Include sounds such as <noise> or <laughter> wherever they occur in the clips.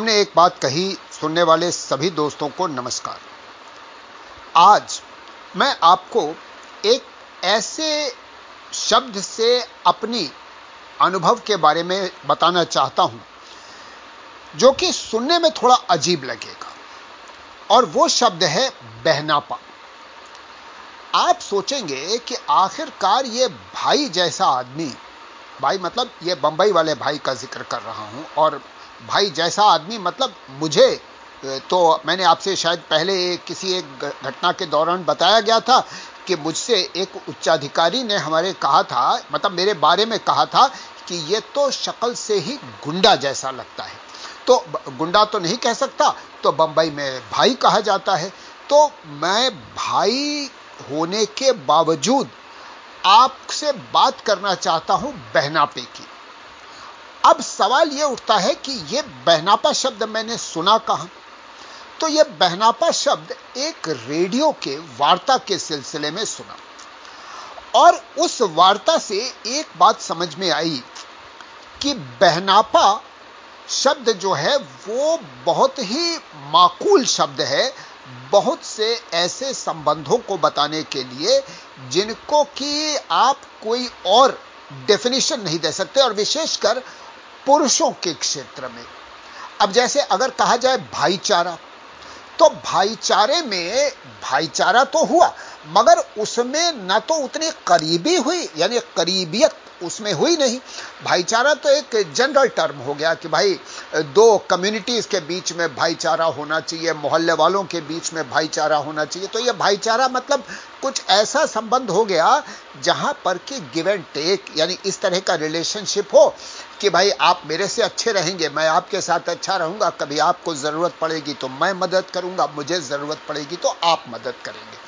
हमने एक बात कही सुनने वाले सभी दोस्तों को नमस्कार। आज मैं आपको एक ऐसे शब्द से अपनी अनुभव के बारे में बताना चाहता हूँ, जो कि सुनने में थोड़ा अजीब लगेगा, और वो शब्द है बहनापा। आप सोचेंगे कि आखिरकार ये भाई जैसा आदमी, भाई मतलब ये बंबई वाले भाई का ज़िक्र कर रहा हूँ, और भाई जैसा आदमी मतलब मुझे तो मैंने आपसे शायद पहले किसी एक घटना के दौरान बताया गया था कि मुझसे एक उच्चाधिकारी ने हमारे कहा था मतलब मेरे बारे में कहा था कि ये तो शक्ल से ही गुंडा जैसा लगता है। तो गुंडा तो नहीं कह सकता तो बंबई में भाई कहा जाता है। तो मैं भाई होने के बावजूद आपसे बात करना चाहता हूँ बहनापे की अब सवाल यह उठता है कि यह बहनापा शब्द मैंने सुना कहाँ? तो यह बहनापा शब्द एक रेडियो के वार्ता के सिलसिले में सुना। और उस वार्ता से एक बात समझ में आई कि बहनापा शब्द जो है, वो बहुत ही माकूल शब्द है बहुत से ऐसे संबंधों को बताने के लिए जिनको कि आप कोई और डेफिनेशन नहीं दे सकते और विशेषकर पुरुषों के क्षेत्र में। अब जैसे अगर कहा जाए भाईचारा तो भाईचारे में भाईचारा तो हुआ, मगर उसमें न तो उतनी करीबी हुई, यानी करीबियत उसमें हुई नहीं। भाईचारा तो एक जनरल टर्म हो गया कि भाई, दो कम्युनिटीज के बीच में भाईचारा होना चाहिए, मोहल्ले वालों के बीच में भाईचारा होना चाहिए। तो यह भाईचारा मतलब कुछ ऐसा संबंध हो गया जहाँ पर कि गिव एंड टेक यानी इस तरह का रिलेशनशिप हो कि भाई, आप मेरे से अच्छे रहेंगे, मैं आपके साथ अच्छा रहूँगा, कभी आपको ज़रूरत पड़ेगी तो मैं मदद करूँगा, मुझे ज़रूरत पड़ेगी तो आप मदद करेंगे।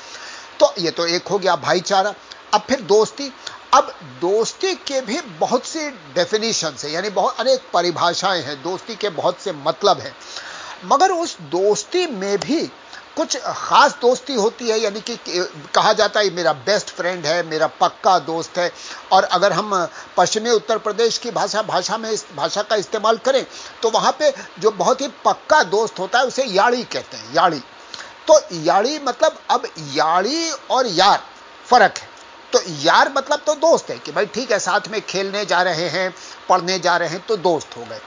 तो ये तो एक हो गया भाईचारा। अब फिर दोस्ती अब दोस्ती के भी बहुत सी डेफिनेशन है, यानी बहुत अनेक परिभाषाएँ हैं, दोस्ती के बहुत से मतलब हैं। मगर उस दोस्ती में भी कुछ खास दोस्ती होती है, यानी कि कहा जाता है, मेरा बेस्ट फ्रेंड है, मेरा पक्का दोस्त है, और अगर हम पश्चिमी उत्तर प्रदेश की भाषा भाषा में इस, भाषा का इस्तेमाल करें तो वहाँ पे जो बहुत ही पक्का दोस्त होता है, उसे याड़ी कहते हैं याड़ी तो याड़ी मतलब अब याड़ी और यार, फ़र्क है। तो यार मतलब तो दोस्त है कि भाई ठीक है, साथ में खेलने जा रहे हैं, पढ़ने जा रहे हैं तो दोस्त हो गए।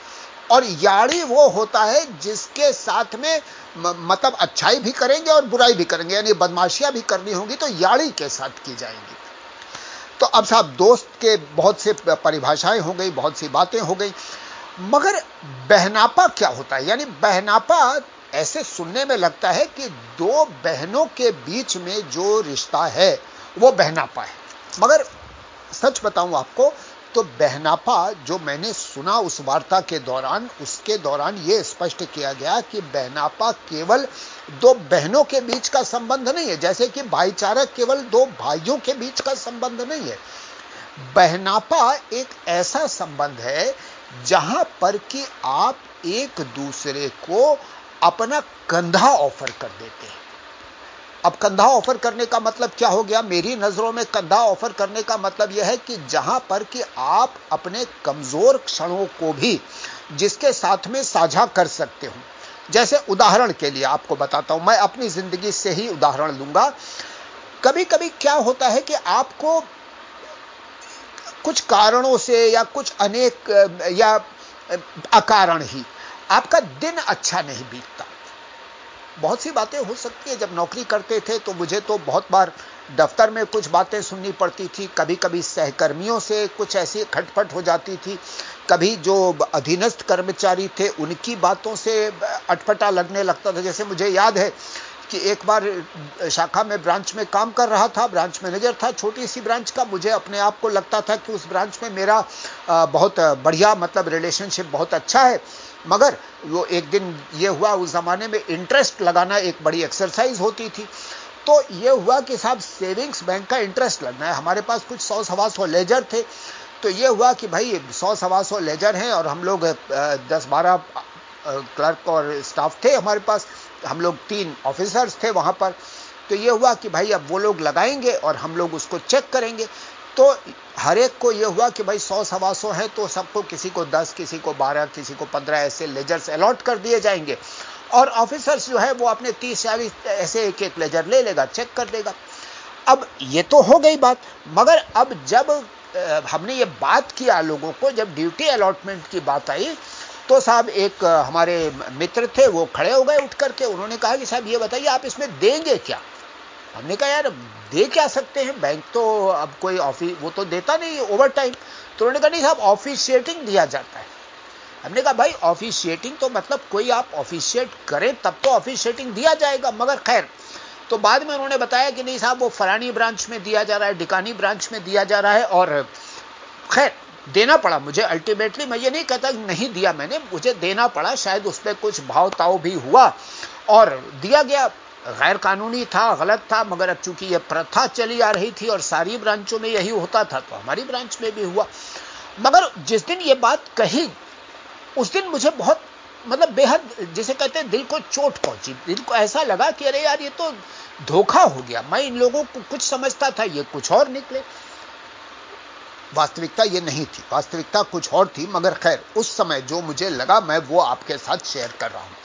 और याड़ी वो होता है जिसके साथ में मतलब अच्छाई भी करेंगे और बुराई भी करेंगे, यानी बदमाशियाँ भी करनी होगी तो याड़ी के साथ की जाएँगी। तो अब साहब दोस्त के बहुत से परिभाषाएँ हो गई, बहुत सी बातें हो गई, मगर बहनापा क्या होता है? यानी बहनापा ऐसे सुनने में लगता है कि दो बहनों के बीच में जो रिश्ता है वो बहनापा है। मगर सच बताऊँ आपको तो बहनापा जो मैंने सुना उस वार्ता के दौरान, उसके दौरान यह स्पष्ट किया गया कि बहनापा केवल दो बहनों के बीच का संबंध नहीं है, जैसे कि भाईचारा केवल दो भाइयों के बीच का संबंध नहीं है। बहनापा एक ऐसा संबंध है जहाँ पर कि आप एक दूसरे को अपना कंधा ऑफ़र कर देते हैं। अब कंधा ऑफ़र करने का मतलब क्या हो गया? मेरी नज़रों में कंधा ऑफ़र करने का मतलब यह है कि जहाँ पर कि आप अपने कमज़ोर क्षणों को भी जिसके साथ में साझा कर सकते हो। जैसे उदाहरण के लिए आपको बताता हूँ, मैं अपनी ज़िंदगी से ही उदाहरण लूँगा। कभी कभी क्या होता है कि आपको कुछ कारणों से या कुछ अनेक, या अकारण ही आपका दिन अच्छा नहीं बीतता। बहुत सी बातें हो सकती है। जब नौकरी करते थे तो मुझे तो बहुत बार दफ्तर में कुछ बातें सुननी पड़ती थी। कभी कभी सहकर्मियों से कुछ ऐसी खटपट हो जाती थी। कभी जो अधीनस्थ कर्मचारी थे, उनकी बातों से अटपटा लगने लगता था। जैसे मुझे याद है कि एक बार शाखा में ब्रांच में काम कर रहा था, ब्रांच मैनेजर था छोटी सी ब्रांच का। मुझे अपने आप को लगता था कि उस ब्रांच में मेरा बहुत बढ़िया मतलब रिलेशनशिप बहुत अच्छा है। मगर वो एक दिन ये हुआ, उस जमाने में इंटरेस्ट लगाना एक बड़ी एक्सरसाइज होती थी। तो ये हुआ कि साहब सेविंग्स बैंक का इंटरेस्ट लगना है। हमारे पास कुछ सौ, सवा सौ लेजर थे। तो ये हुआ कि भाई, सौ, सवा सौ लेजर हैं और हम लोग दस, बारह क्लर्क और स्टाफ थे हमारे पास। हम लोग तीन ऑफिसर्स थे वहाँ पर। तो ये हुआ कि भाई, अब वो लोग लगाएँगे और हम लोग उसको चेक करेंगे। तो हर एक को यह हुआ कि भाई सौ, सवा सौ है तो सबको किसी को दस, किसी को बारह, किसी को पंद्रह ऐसे लेजर्स अलॉट कर दिए जाएँगे। और ऑफिसर्स जो है वो अपने तीस, चालीस ऐसे एक एक लेजर ले लेगा चेक कर देगा। अब ये तो हो गई बात, मगर अब जब हमने ये बात किया लोगों को, जब ड्यूटी अलॉटमेंट की बात आई तो साहब एक, हमारे मित्र थे, वो खड़े हो गए उठ करके, उन्होंने कहा कि साहब ये बताइए, आप इसमें देंगे क्या? हमने कहा, यार, दे क्या सकते हैं? बैंक तो अब कोई ऑफ़िस वो तो देता नहीं ओवर टाइम तो उन्होंने कहा, नहीं साहब ऑफिशिएटिंग दिया जाता है। हमने कहा, भाई ऑफिशिएटिंग तो मतलब कोई आप ऑफिशिएट करें, तब तो ऑफिशिएटिंग दिया जाएगा, मगर खैर। तो बाद में उन्होंने बताया कि, नहीं साहब, वो फलानी ब्रांच में दिया जा रहा है, डिकानी ब्रांच में दिया जा रहा है और खैर, देना पड़ा मुझे अल्टीमेटली मैं ये नहीं कहता कि नहीं दिया मैंने, मुझे देना पड़ा, शायद उस पर कुछ भाव ताव भी हुआ और दिया गया। गैर कानूनी था, गलत था, मगर अब चूँकि यह प्रथा चली आ रही थी और सारी ब्रांचों में यही होता था तो हमारी ब्रांच में भी हुआ। मगर जिस दिन यह बात कही, उस दिन मुझे बहुत मतलब बेहद, जिसे कहते हैं, दिल को चोट पहुँची। दिल को ऐसा लगा कि अरे यार, ये तो धोखा हो गया। मैं इन लोगों को कुछ समझता था, ये कुछ और निकले। वास्तविकता ये नहीं थी। वास्तविकता कुछ और थी, मगर खैर, उस समय जो मुझे लगा, मैं वो आपके साथ शेयर कर रहा हूँ।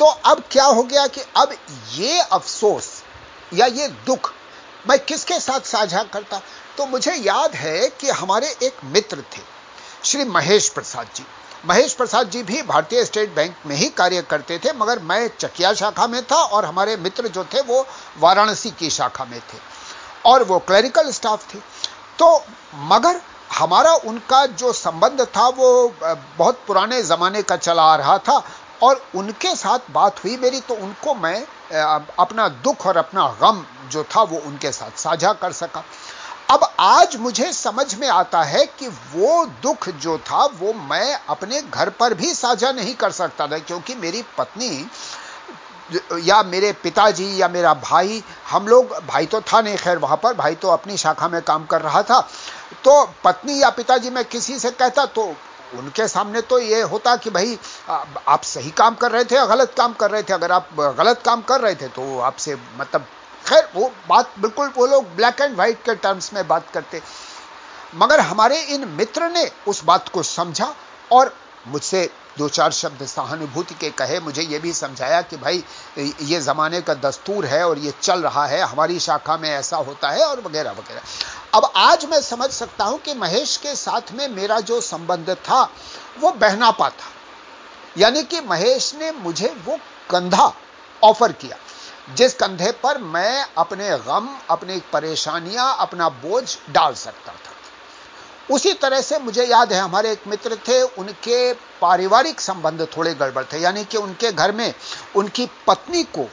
तो अब क्या हो गया कि अब ये अफसोस या ये दुख मैं किसके साथ साझा करता? तो मुझे याद है कि हमारे एक मित्र थे, श्री महेश प्रसाद जी। महेश प्रसाद जी भी भारतीय स्टेट बैंक में ही कार्य करते थे, मगर मैं चकिया शाखा में था और हमारे मित्र जो थे वो वाराणसी की शाखा में थे और वो क्लरिकल स्टाफ थे। तो मगर हमारा उनका जो संबंध था वो बहुत पुराने जमाने का चला आ रहा था। और उनके साथ बात हुई मेरी तो उनको मैं अपना दुख और अपना गम जो था वो उनके साथ साझा कर सका। अब आज मुझे समझ में आता है कि वो दुख जो था वो मैं अपने घर पर भी साझा नहीं कर सकता था, क्योंकि मेरी पत्नी, या मेरे पिताजी, या मेरा भाई, हम लोग, भाई तो था नहीं, खैर वहाँ पर, भाई तो अपनी शाखा में काम कर रहा था। तो पत्नी या पिताजी मैं किसी से कहता तो उनके सामने तो ये होता कि भाई आप सही काम कर रहे थे या गलत काम कर रहे थे? अगर आप गलत काम कर रहे थे तो आपसे मतलब खैर, वो बात बिल्कुल, वो लोग ब्लैक एंड व्हाइट के टर्म्स में बात करते। मगर हमारे इन मित्र ने उस बात को समझा और मुझसे दो चार शब्द सहानुभूति के कहे, मुझे यह भी समझाया कि भाई, ये जमाने का दस्तूर है और ये चल रहा है, हमारी शाखा में ऐसा होता है और वगैरह वगैरह। अब आज मैं समझ सकता हूँ कि महेश के साथ में मेरा जो संबंध था, वो बहनापा था। यानी कि महेश ने मुझे वो कंधा ऑफ़र किया, जिस कंधे पर मैं अपने गम, अपनी परेशानियाँ, अपना बोझ डाल सकता था। उसी तरह से मुझे याद है, हमारे एक मित्र थे, उनके पारिवारिक संबंध थोड़े गड़बड़ थे, यानी कि उनके घर में उनकी पत्नी को,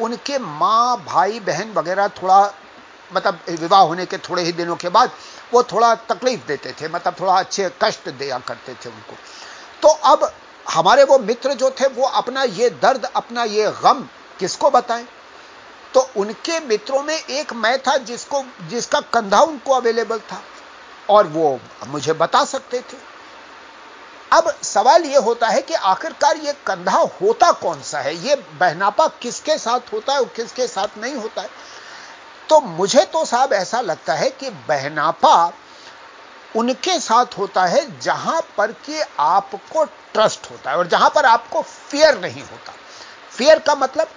उनके माँ, भाई, बहन वगैरह थोड़ा मतलब विवाह होने के थोड़े ही दिनों के बाद वो थोड़ा तकलीफ़ देते थे मतलब थोड़ा अच्छे कष्ट दिया करते थे उनको। तो अब हमारे वो मित्र जो थे, वो अपना ये दर्द, अपना ये गम किसको बताएँ? तो उनके मित्रों में एक मैं था जिसको, जिसका कंधा उनको अवेलेबल था। और वो मुझे बता सकते थे। अब सवाल यह होता है कि आखिरकार यह कंधा होता कौन सा है? यह बहनापा किसके साथ होता है और किसके साथ नहीं होता है? तो मुझे तो साहब ऐसा लगता है कि बहनापा उनके साथ होता है जहाँ पर कि आपको ट्रस्ट होता है और जहाँ पर आपको फियर नहीं होता। फियर का मतलब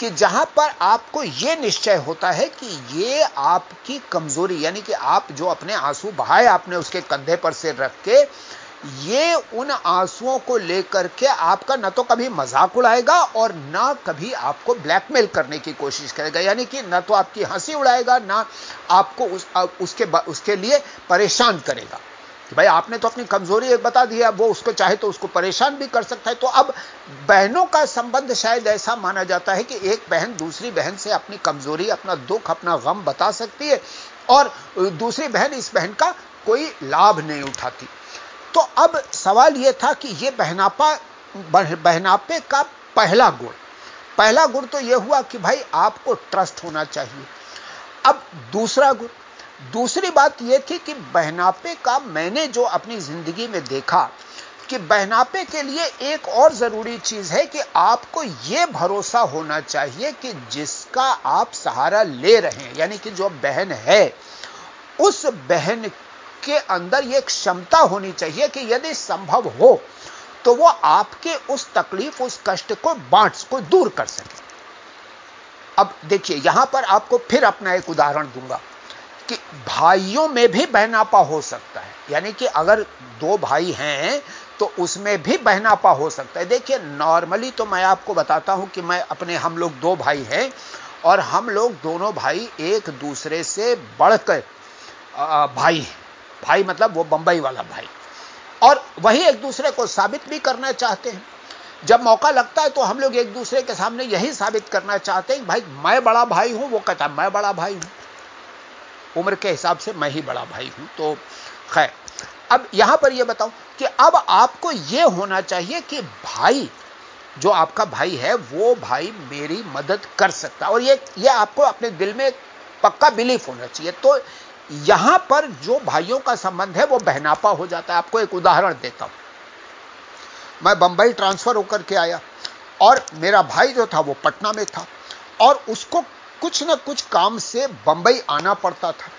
कि जहाँ पर आपको यह निश्चय होता है कि ये आपकी कमज़ोरी यानी कि आप जो अपने आँसू बहाए आपने उसके कंधे पर सिर रख के ये उन आंसुओं को लेकर के आपका ना तो कभी मज़ाक उड़ाएगा और ना कभी आपको ब्लैकमेल करने की कोशिश करेगा। यानी कि ना तो आपकी हँसी उड़ाएगा ना आपको उस, उसके उसके लिए परेशान करेगा। कि भाई आपने तो अपनी कमज़ोरी एक बता दी है वो उसको चाहे तो उसको परेशान भी कर सकता है। तो अब बहनों का संबंध शायद ऐसा माना जाता है कि एक बहन दूसरी बहन से अपनी कमज़ोरी, अपना दुख, अपना गम बता सकती है और दूसरी बहन इस बहन का कोई लाभ नहीं उठाती। तो अब सवाल यह था कि यह बहनापा बहनापे का पहला गुण। पहला गुण तो यह हुआ कि भाई आपको ट्रस्ट होना चाहिए। अब दूसरा गुण दूसरी बात यह थी कि बहनापे का मैंने जो अपनी ज़िंदगी में देखा कि बहनापे के लिए एक और ज़रूरी चीज़ है कि आपको यह भरोसा होना चाहिए कि जिसका आप सहारा ले रहे हैं, यानी कि जो बहन है, उस बहन के अंदर यह क्षमता होनी चाहिए कि यदि संभव हो तो वो आपके उस तकलीफ़, उस कष्ट को बांट, को दूर कर सके। अब देखिए, यहाँ पर आपको फिर अपना एक उदाहरण दूँगा। कि भाइयों में भी बहनापा हो सकता है। यानी कि अगर दो भाई हैं तो उसमें भी बहनापा हो सकता है। देखिए, नॉर्मली तो मैं आपको बताता हूँ कि मैं अपने, हम लोग दो भाई हैं और हम लोग दोनों भाई एक दूसरे से बढ़कर भाई भाई मतलब वो बंबई वाला भाई। और वही एक दूसरे को साबित भी करना चाहते हैं। जब मौका लगता है तो हम लोग एक दूसरे के सामने यही साबित करना चाहते हैं, भाई, मैं बड़ा भाई हूँ, वो कहता है, मैं बड़ा भाई हूँ। उम्र के हिसाब से मैं ही बड़ा भाई हूँ तो खैर। अब यहाँ पर यह बताऊँ कि अब आपको यह होना चाहिए कि भाई, जो आपका भाई है, वो भाई मेरी मदद कर सकता और ये ये आपको अपने दिल में पक्का बिलीफ होना चाहिए। तो यहाँ पर जो भाइयों का संबंध है, वो बहनापा हो जाता है। आपको एक उदाहरण देता हूँ। मैं बंबई ट्रांसफ़र होकर के आया और मेरा भाई जो था, वो पटना में था और उसको कुछ ना कुछ काम से बंबई आना पड़ता था।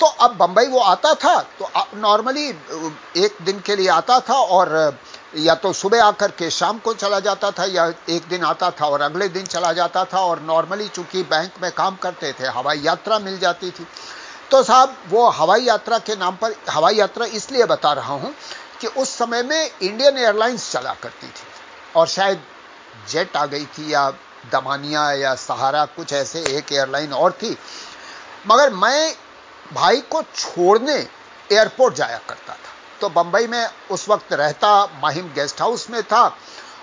तो अब बंबई वो आता था तो नॉर्मली एक दिन के लिए आता था और या तो सुबह आकर के शाम को चला जाता था या एक दिन आता था और अगले दिन चला जाता था और नॉर्मली चूँकि बैंक में काम करते थे, हवाई यात्रा मिल जाती थी। तो साहब, वो हवाई यात्रा के नाम पर, हवाई यात्रा इसलिए बता रहा हूँ कि उस समय में इंडियन एयरलाइंस चला करती थी और शायद जेट आ गई थी या दमानिया या सहारा, कुछ ऐसे एक एयरलाइन और थी। मगर मैं भाई को छोड़ने एयरपोर्ट जाया करता था। तो बंबई में उस वक्त रहता माहिम गेस्ट हाउस में था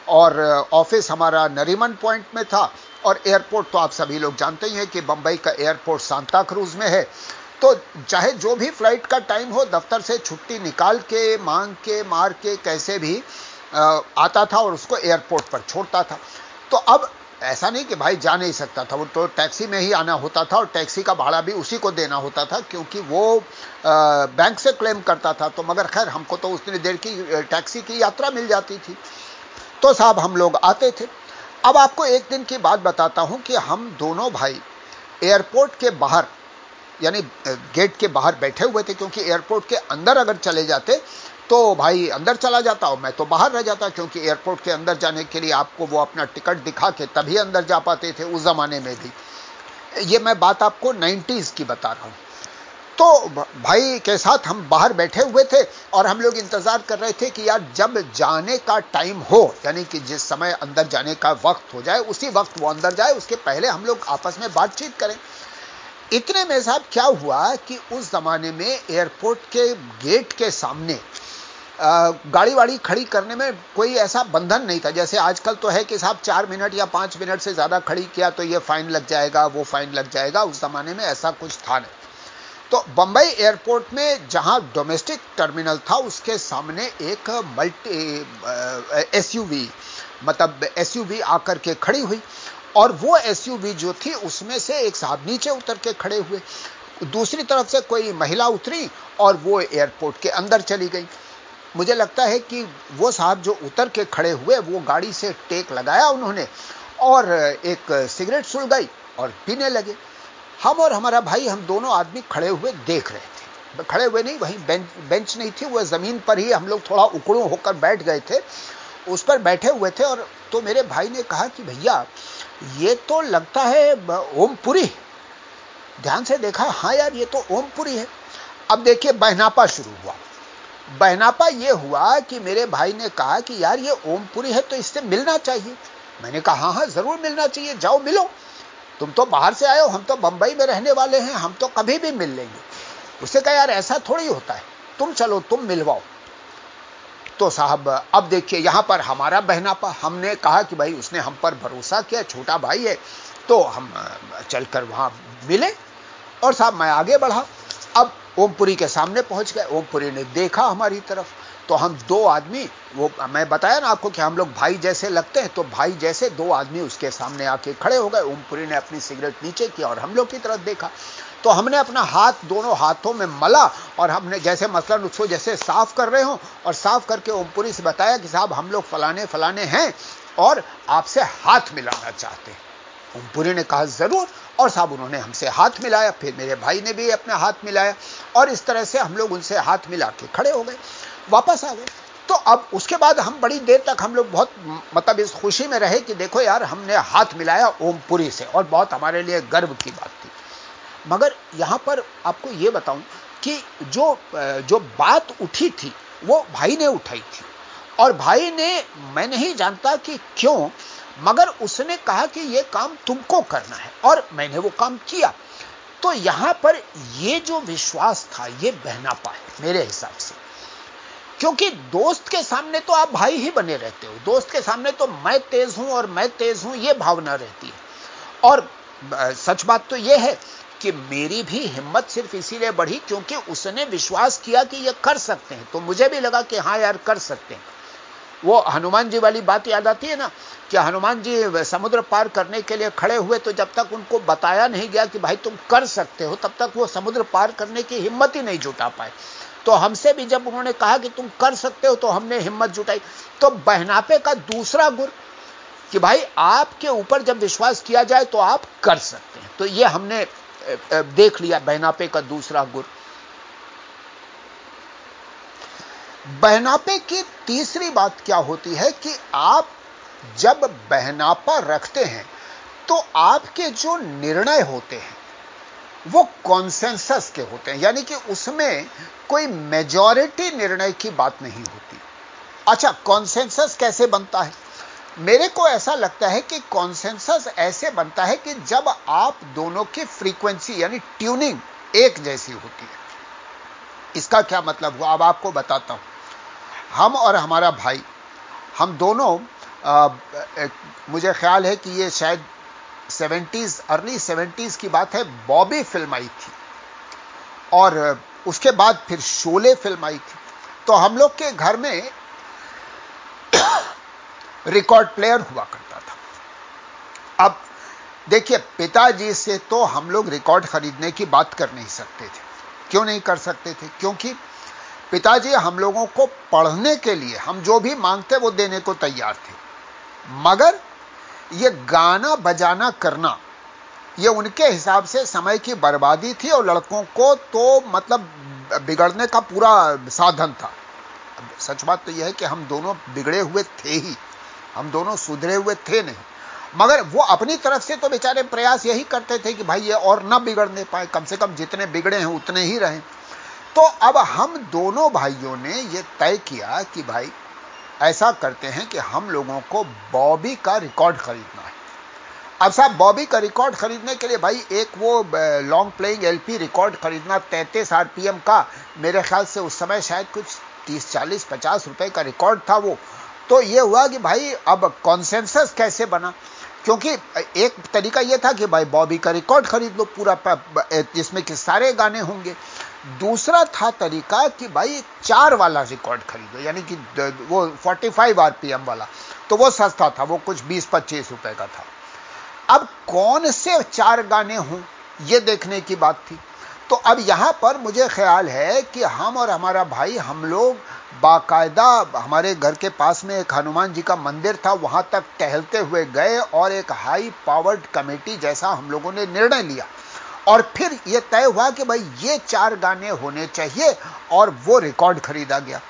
और ऑफ़िस हमारा नरीमन पॉइंट में था और एयरपोर्ट तो आप सभी लोग जानते ही हैं कि बंबई का एयरपोर्ट सांता क्रूज में है। तो चाहे जो भी फ़्लाइट का टाइम हो, दफ्तर से छुट्टी निकाल के, मांग के, मार के, कैसे भी आता था और उसको एयरपोर्ट पर छोड़ता था। तो अब ऐसा नहीं कि भाई जा नहीं सकता था, वो तो टैक्सी में ही आना होता था और टैक्सी का भाड़ा भी उसी को देना होता था क्योंकि वो बैंक से क्लेम करता था। तो मगर खैर, हमको तो उतनी देर की टैक्सी की यात्रा मिल जाती थी। तो साहब हम लोग आते थे। अब आपको एक दिन की बात बताता हूँ कि हम दोनों भाई एयरपोर्ट के बाहर, यानी गेट के बाहर बैठे हुए थे क्योंकि एयरपोर्ट के अंदर अगर चले जाते तो भाई अंदर चला जाता और मैं तो बाहर रह जाता क्योंकि एयरपोर्ट के अंदर जाने के लिए आपको वो अपना टिकट दिखा के तभी अंदर जा पाते थे उस जमाने में भी। ये मैं बात आपको नाइन्टीज की बता रहा हूँ। तो भाई के साथ हम बाहर बैठे हुए थे और हम लोग इंतज़ार कर रहे थे कि यार जब जाने का टाइम हो, यानी कि जिस समय अंदर जाने का वक्त हो जाए, उसी वक्त वो अंदर जाए, उसके पहले हम लोग आपस में बातचीत करें। इतने में साहब क्या हुआ कि उस जमाने में एयरपोर्ट के गेट के सामने गाड़ी वाड़ी खड़ी करने में कोई ऐसा बंधन नहीं था। जैसे आजकल तो है कि साहब चार मिनट या पाँच मिनट से ज़्यादा खड़ी किया तो ये फाइन लग जाएगा, वो फाइन लग जाएगा। उस जमाने में ऐसा कुछ था नहीं। तो बंबई एयरपोर्ट में जहाँ डोमेस्टिक टर्मिनल था, उसके सामने एक मल्टी एसयूवी मतलब एसयूवी आकर के खड़ी हुई और वो एसयूवी जो थी, उसमें से एक साहब नीचे उतर के खड़े हुए। दूसरी तरफ़ से कोई महिला उतरी और वो एयरपोर्ट के अंदर चली गई। मुझे लगता है कि वो साहब जो उतर के खड़े हुए, वो गाड़ी से टेक लगाया उन्होंने और एक सिगरेट सुलगाई और पीने लगे। हम और हमारा भाई, हम दोनों आदमी खड़े हुए देख रहे थे। खड़े हुए नहीं, वहीं बेंच बेंच नहीं थी, वो ज़मीन पर ही हम लोग थोड़ा उकड़ू होकर बैठ गए थे। उस पर बैठे हुए थे और तो मेरे भाई ने कहा कि भैया, ये तो लगता है ओमपुरी। ध्यान से देखा हाँ यार, ये तो ओमपुरी है। अब देखिए, बहनापा शुरू हुआ। बहनापा ये हुआ कि मेरे भाई ने कहा कि यार ये ओमपुरी है तो इससे मिलना चाहिए। मैंने कहा, हाँ हाँ, ज़रूर मिलना चाहिए। जाओ, मिलो। तुम तो बाहर से आए हो, हम तो बंबई में रहने वाले हैं, हम तो कभी भी मिल लेंगे। उससे कहा, यार, ऐसा थोड़ी होता है। तुम चलो, तुम मिलवाओ। तो साहब, अब देखिए, यहाँ पर हमारा बहनापा, हमने कहा कि भाई, उसने हम पर भरोसा किया, छोटा भाई है तो हम, चलकर वहाँ मिले। और साहब, मैं आगे बढ़ा। अब ओमपुरी के सामने पहुँच गए। ओमपुरी ने देखा हमारी तरफ़। तो हम दो आदमी, वो, मैं बताया ना आपको कि हम लोग भाई जैसे लगते हैं तो भाई जैसे दो आदमी उसके सामने आके खड़े हो गए। ओमपुरी ने अपनी सिगरेट नीचे की और हम लोग की तरफ़ देखा। तो हमने अपना हाथ दोनों हाथों में मला और हमने जैसे मसलन उसको जैसे साफ़ कर रहे हो और साफ़ करके ओमपुरी से बताया कि साहब, हम लोग फलाने फलाने हैं और आपसे हाथ मिलाना चाहते हैं। ओमपुरी ने कहा, ज़रूर। और साहब उन्होंने हमसे हाथ मिलाया, फिर मेरे भाई ने भी अपना हाथ मिलाया और इस तरह से हम लोग उनसे हाथ मिला के खड़े हो गए, वापस आ गए। तो अब उसके बाद हम बड़ी देर तक हम लोग बहुत मतलब इस खुशी में रहे कि देखो यार, हमने हाथ मिलाया ओमपुरी से और बहुत हमारे लिए गर्व की बात थी। मगर यहाँ पर आपको यह बताऊँ कि जो जो बात उठी थी, वो भाई ने उठाई थी। और भाई ने, मैं नहीं जानता कि क्यों मगर उसने कहा कि यह काम तुमको करना है, और मैंने वो काम किया। तो यहाँ पर यह जो विश्वास था यह बहनापा है मेरे हिसाब से। क्योंकि दोस्त के सामने तो आप भाई ही बने रहते हो। दोस्त के सामने तो मैं तेज हूँ और मैं तेज हूँ यह भावना रहती है। और सच बात तो यह है कि मेरी भी हिम्मत सिर्फ़ इसीलिए बढ़ी क्योंकि उसने विश्वास किया कि यह कर सकते हैं। तो मुझे भी लगा कि हाँ यार, कर सकते हैं। वो हनुमान जी वाली बात याद आती है ना कि हनुमान जी समुद्र पार करने के लिए खड़े हुए तो जब तक उनको बताया नहीं गया कि भाई तुम कर सकते हो, तब तक वो समुद्र पार करने की हिम्मत ही नहीं जुटा पाए। तो हमसे भी जब उन्होंने कहा कि तुम कर सकते हो तो हमने हिम्मत जुटाई। तो बहनापे का दूसरा गुर कि भाई आपके ऊपर जब विश्वास किया जाए तो आप कर सकते हैं। तो ये हमने देख लिया बहनापे का दूसरा गुर। बहनापे की तीसरी बात क्या होती है कि आप जब बहनापा रखते हैं तो आपके जो निर्णय होते हैं, वो कॉन्सेंसस के होते हैं। यानी कि उसमें कोई मेजॉरिटी निर्णय की बात नहीं होती। अच्छा कॉन्सेंसस कैसे बनता है? मेरे को ऐसा लगता है कि कॉन्सेंसस ऐसे बनता है कि जब आप दोनों की फ्रीक्वेंसी यानी ट्यूनिंग एक जैसी होती है। इसका क्या मतलब हुआ? अब आपको बताता हूँ। हम और हमारा भाई हम दोनों आ, मुझे ख्याल है कि ये शायद सेवेंटीज अर्ली सेवेंटीज की बात है बॉबी फ़िल्म आई थी। और उसके बाद फिर शोले फ़िल्म आई थी। तो हम लोग के घर में <coughs> रिकॉर्ड प्लेयर हुआ करता था। अब देखिए पिताजी से तो हम लोग रिकॉर्ड खरीदने की बात कर नहीं सकते थे। क्यों नहीं कर सकते थे? क्योंकि पिताजी, हम लोगों को पढ़ने के लिए, हम जो भी मांगते वो देने को तैयार थे। मगर ये गाना बजाना करना, ये उनके हिसाब से समय की बर्बादी थी और लड़कों को तो मतलब बिगड़ने का पूरा साधन था। सच बात तो यह है कि हम दोनों बिगड़े हुए थे ही, हम दोनों सुधरे हुए थे नहीं। मगर वो अपनी तरफ़ से तो बेचारे प्रयास यही करते थे कि भाई ये और ना बिगड़ने पाए, कम से कम जितने बिगड़े हैं उतने ही रहें। तो अब हम दोनों भाइयों ने यह तय किया कि भाई, ऐसा करते हैं कि हम लोगों को बॉबी का रिकॉर्ड खरीदना है। अब साहब, बॉबी का रिकॉर्ड खरीदने के लिए भाई, एक वो लॉन्ग प्लेइंग एलपी रिकॉर्ड खरीदना तैतीस आरपीएम का, मेरे ख्याल से उस समय शायद कुछ तीस, चालीस, पचास रुपए का रिकॉर्ड था वो। तो ये हुआ कि भाई, अब कॉन्सेंसस कैसे बना? क्योंकि एक तरीका यह था कि भाई, बॉबी का रिकॉर्ड खरीद लो, पूरा जिसमें कि सारे गाने होंगे। दूसरा था तरीका कि भाई चार वाला रिकॉर्ड खरीदो, यानी कि वो 45 आरपीएम वाला तो वो सस्ता था, वो कुछ 20-25 रुपए का था। अब कौन से चार गाने हों, ये देखने की बात थी। तो अब यहाँ पर मुझे ख्याल है कि हम और हमारा भाई, हम लोग बाकायदा हमारे घर के पास में एक हनुमान जी का मंदिर था, वहाँ तक टहलते हुए गए और एक हाई पावर्ड कमेटी जैसा हम लोगों ने निर्णय लिया। और फिर यह तय हुआ कि भाई ये चार गाने होने चाहिए और वो रिकॉर्ड खरीदा गया।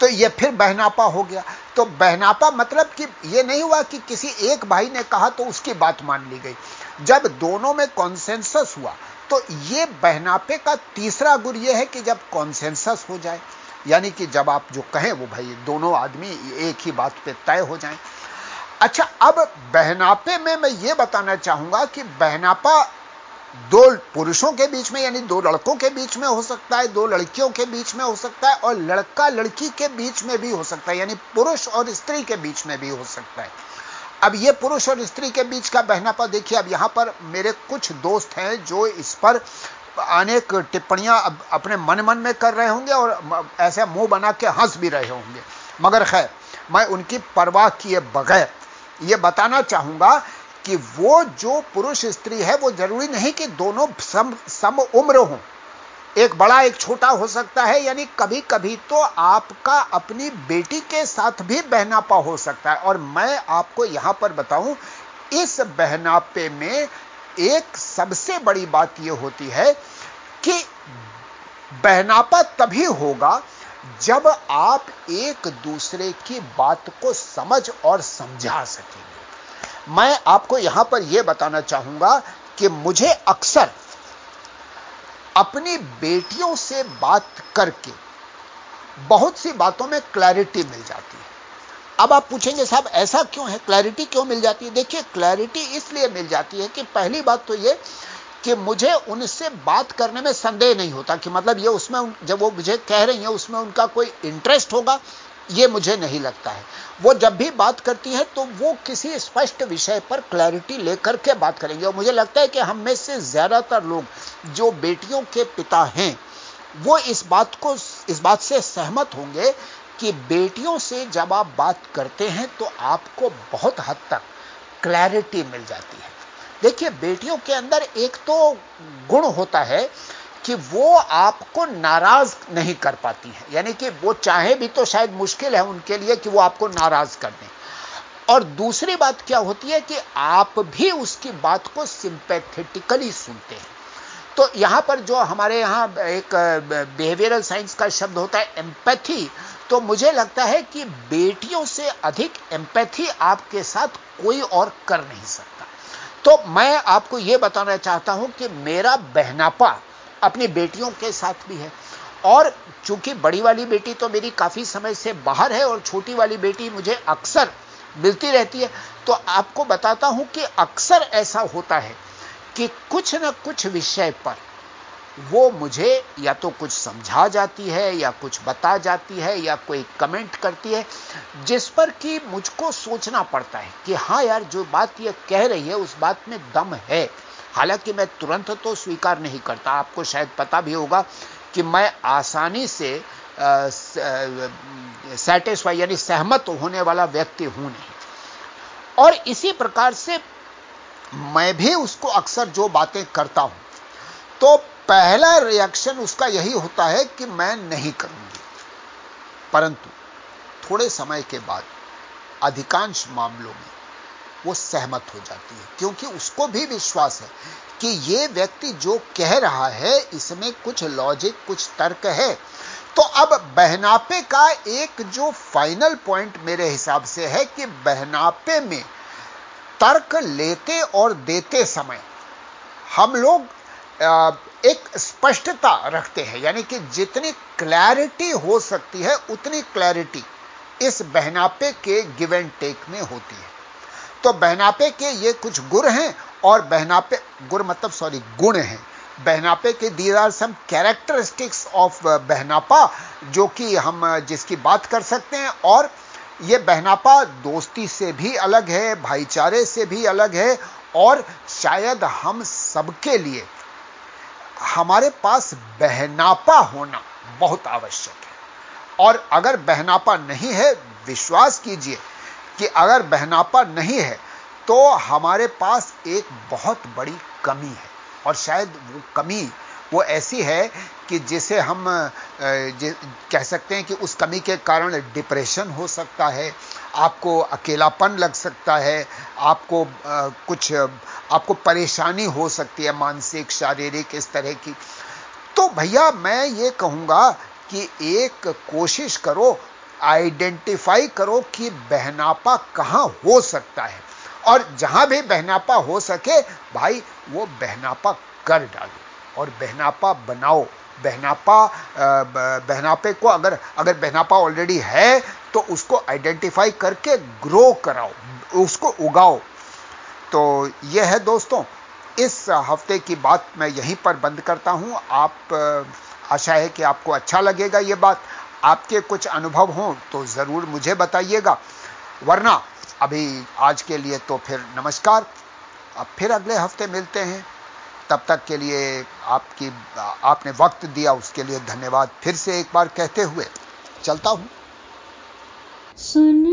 तो ये फिर बहनापा हो गया। तो बहनापा मतलब कि यह नहीं हुआ कि किसी एक भाई ने कहा तो उसकी बात मान ली गई। जब दोनों में कॉन्सेंसस हुआ तो ये बहनापे का तीसरा गुर यह है कि जब कॉन्सेंसस हो जाए, यानी कि जब आप जो कहें वो भाई, दोनों आदमी एक ही बात पे तय हो जाएँ। अच्छा अब बहनापे में मैं ये बताना चाहूँगा कि बहनापा दो पुरुषों के बीच में, यानी दो लड़कों के बीच में हो सकता है, दो लड़कियों के बीच में हो सकता है, और लड़का लड़की के बीच में भी हो सकता है, यानी पुरुष और स्त्री के बीच में भी हो सकता है। अब यह पुरुष और स्त्री के बीच का बहना बहनापा देखिए, अब यहाँ पर मेरे कुछ दोस्त हैं जो इस पर अनेक टिप्पणियाँ अपने मन मन में कर रहे होंगे और ऐसे मुँह बना के हंस भी रहे होंगे। मगर खैर, मैं उनकी परवाह किए बगैर यह बताना चाहूँगा कि वो जो पुरुष स्त्री है, वो ज़रूरी नहीं कि दोनों सम सम उम्र हो। एक बड़ा, एक छोटा हो सकता है, यानी कभी कभी तो आपका अपनी बेटी के साथ भी बहनापा हो सकता है। और मैं आपको यहाँ पर बताऊँ, इस बहनापे में एक सबसे बड़ी बात यह होती है कि बहनापा तभी होगा जब आप एक दूसरे की बात को समझ और समझा सकेंगे। मैं आपको यहाँ पर यह बताना चाहूँगा कि मुझे अक्सर अपनी बेटियों से बात करके बहुत सी बातों में क्लैरिटी मिल जाती है। अब आप पूछेंगे, साहब, ऐसा क्यों है? क्लैरिटी क्यों मिल जाती है? देखिए क्लैरिटी इसलिए मिल जाती है कि पहली बात तो यह कि मुझे उनसे बात करने में संदेह नहीं होता कि मतलब ये उसमें जब वो मुझे कह रही हैं, उसमें उनका कोई इंटरेस्ट होगा ये मुझे नहीं लगता है। वो जब भी बात करती है तो वो किसी स्पष्ट विषय पर क्लैरिटी लेकर के बात करेंगे। और मुझे लगता है कि हम में से ज़्यादातर लोग जो बेटियों के पिता हैं, वो इस बात को, इस बात से सहमत होंगे कि बेटियों से जब आप बात करते हैं तो आपको बहुत हद तक क्लैरिटी मिल जाती है। देखिए, बेटियों के अंदर एक तो गुण होता है कि वो आपको नाराज़ नहीं कर पाती है। यानी कि वो चाहे भी तो शायद मुश्किल है उनके लिए कि वो आपको नाराज़ कर दें। और दूसरी बात क्या होती है कि आप भी उसकी बात को सिंपैथेटिकली सुनते हैं। तो यहाँ पर जो हमारे यहाँ एक बिहेवियरल साइंस का शब्द होता है एम्पैथी तो मुझे लगता है कि बेटियों से अधिक एम्पैथी आपके साथ कोई और कर नहीं सकता। तो मैं आपको यह बताना चाहता हूँ कि मेरा बहनापा अपनी बेटियों के साथ भी है। और चूँकि बड़ी वाली बेटी तो मेरी काफ़ी समय से बाहर है और छोटी वाली बेटी मुझे अक्सर मिलती रहती है तो आपको बताता हूँ कि अक्सर ऐसा होता है कि कुछ न कुछ विषय पर वो मुझे या तो कुछ समझा जाती है, या कुछ बता जाती है, या कोई कमेंट करती है, जिस पर कि मुझको सोचना पड़ता है कि हाँ यार, जो बात ये कह रही है, उस बात में दम है। हालाँकि मैं तुरंत तो स्वीकार नहीं करता, आपको शायद पता भी होगा कि मैं आसानी से सेटिस्फाई यानी सहमत होने वाला व्यक्ति हूँ नहीं। और इसी प्रकार से मैं भी उसको अक्सर जो बातें करता हूँ तो पहला रिएक्शन उसका यही होता है कि मैं नहीं करूँगी। परंतु थोड़े समय के बाद अधिकांश मामलों में वो सहमत हो जाती है, क्योंकि उसको भी विश्वास है कि ये व्यक्ति जो कह रहा है, इसमें कुछ लॉजिक कुछ तर्क है। तो अब बहनापे का एक जो फाइनल पॉइंट मेरे हिसाब से है कि बहनापे में तर्क लेते और देते समय हम लोग एक स्पष्टता रखते हैं, यानी कि जितनी क्लैरिटी हो सकती है, उतनी क्लैरिटी इस बहनापे के गिव एंड टेक में होती है। तो बहनापे के ये कुछ गुर हैं और बहनापे, गुर मतलब सॉरी गुण हैं। बहनापे के these are some characteristics of बहनापा, जो कि हम जिसकी बात कर सकते हैं। और यह बहनापा दोस्ती से भी अलग है, भाईचारे से भी अलग है, और शायद हम सबके लिए हमारे पास बहनापा होना बहुत आवश्यक है। और अगर बहनापा नहीं है, विश्वास कीजिए कि अगर बहनापा नहीं है तो हमारे पास एक बहुत बड़ी कमी है। और शायद वो कमी वो ऐसी है कि जिसे हम कह सकते हैं कि उस कमी के कारण डिप्रेशन हो सकता है, आपको अकेलापन लग सकता है, आपको कुछ, आपको परेशानी हो सकती है मानसिक, शारीरिक, इस तरह की। तो भैया मैं ये कहूँगा कि एक कोशिश करो आइडेंटिफाई करो कि बहनापा कहाँ हो सकता है। और जहाँ भी बहनापा हो सके, भाई, वो बहनापा कर डालो और बहनापा बनाओ। बहनापा बहनापे को अगर अगर बहनापा ऑलरेडी है तो उसको आइडेंटिफाई करके ग्रो कराओ, उसको उगाओ। तो यह है दोस्तों, इस हफ़्ते की बात मैं यहीं पर बंद करता हूँ। आप आशा है कि आपको अच्छा लगेगा यह बात। आपके कुछ अनुभव हों तो ज़रूर मुझे बताइएगा। वरना अभी आज के लिए तो फिर नमस्कार। अब फिर अगले हफ़्ते मिलते हैं। तब तक के लिए आपकी, आपने वक्त दिया, उसके लिए धन्यवाद। फिर से एक बार कहते हुए चलता हूँ। सुन